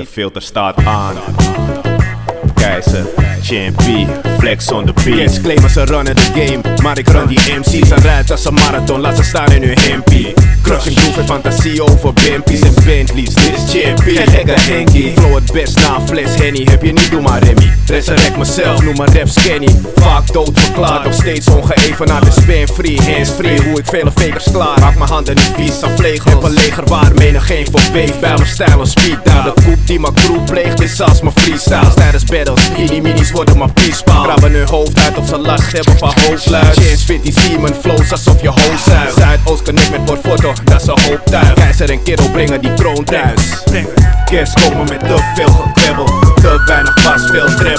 De filter staat aan. Keizer, champion, flex on the beat. Yes, claimen ze runnen the game, maar ik run die MC's en rijd als een marathon, laat ze staan in hun hempie. Crushing groove en fantasie over Bimpies en Bentleys, dit is champion. Geen gekke Henkie, flow het best na fles Henny, heb je niet, doe maar Remy. Resurrect mezelf, noem maar rap skinny. Vaak dood verklaard, nog steeds ongeëvenaard de spam free, hands free. Hoe ik vele fakers klaar, maak mijn handen niet vies aan vlegels. Heb een leger waar menig geen voor beef, bij mijn stijl en speed down. De koep die mijn crew pleegt is als mijn freestyle. Tijdens battles, die minis worden maar piespaal. Krabben hun hoofd uit of ze last hebben van hoofdluid. Chance vindt die Simon flows alsof je hoofd zuigt. Zuidoost connect met Borfoto, dat is een hoop tuig. Keizer en kerel brengen die kroon thuis. Kerst komen met te veel gekwebbel. Te weinig pas, veel treble.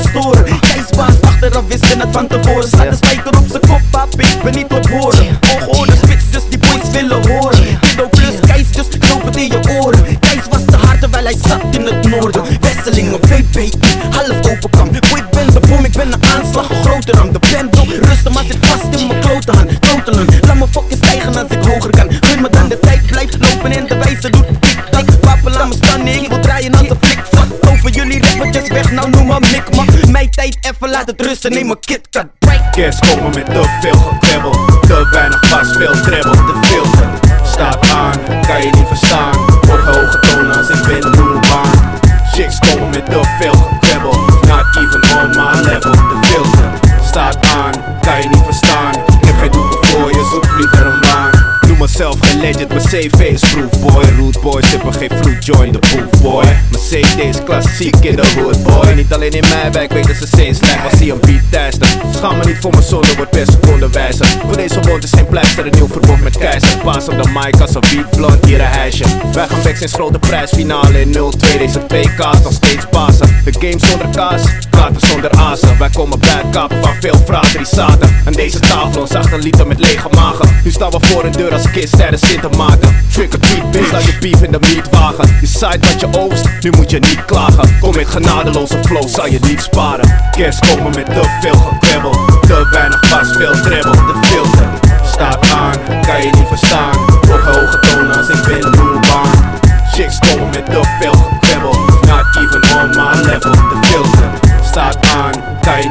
Storen. Keisbaas achteraf wisten het van tevoren. Staat de spijker op zijn kop, pap, ik ben niet tot horen. Ongehoorde spits, dus die boys willen horen. Kiddo plus Keis, dus knoop het in je oren. Keis was te hard terwijl hij zat in het noorden. Wesselingen, BBI, half open kam. Boy, ik ben de bom, ik ben een aanslag, een grote ram. De pendel, rustig, maar zit vast in mijn klote hand. Totelen, laat me fucking stijgen als ik hoger kan. Gun me dan de tijd, blijft lopen en de wijze doet laat het rusten, neem een KitKat. Kerst komen met te veel gekwebbel. Te weinig pas, veel treble. De filter staat aan, kan je niet verstaan. CV is proof boy. Root boys hebben geen vloed, join the boy. CD is klassiek in de hood boy. Niet alleen in mijn wijk weten ze steeds lijkt, was hij een beat tester. Schaam me niet voor mijn zonde, wordt per seconde wijzer. Voor deze is geen pleister, een nieuw verbond met keizer. Paas op de mic als een beat blond, hier een. Wij gaan back sinds grote prijsfinale in 0-2. Deze twee kaas nog steeds pasen. De game zonder kaas, kaarten zonder azen. Wij komen bij het kapen van veel vragen die zaten. Aan deze tafel ons achter liter met lege magen. Nu staan we voor een deur als kids tijdens zin maken. Trick or treat, bitch, laat je beef in de meatwagen. Je zaait wat je oogst, nu moet je niet klagen. Kom met genadeloze flow, zal je niet sparen. Kerst komen met te veel gekwebbel. Te weinig pas, veel treble. De filter staat aan, kan je niet verstaan. Wordt hoge tonen als ik ben doe baan. Chicks komen met te veel filter staat aan, kan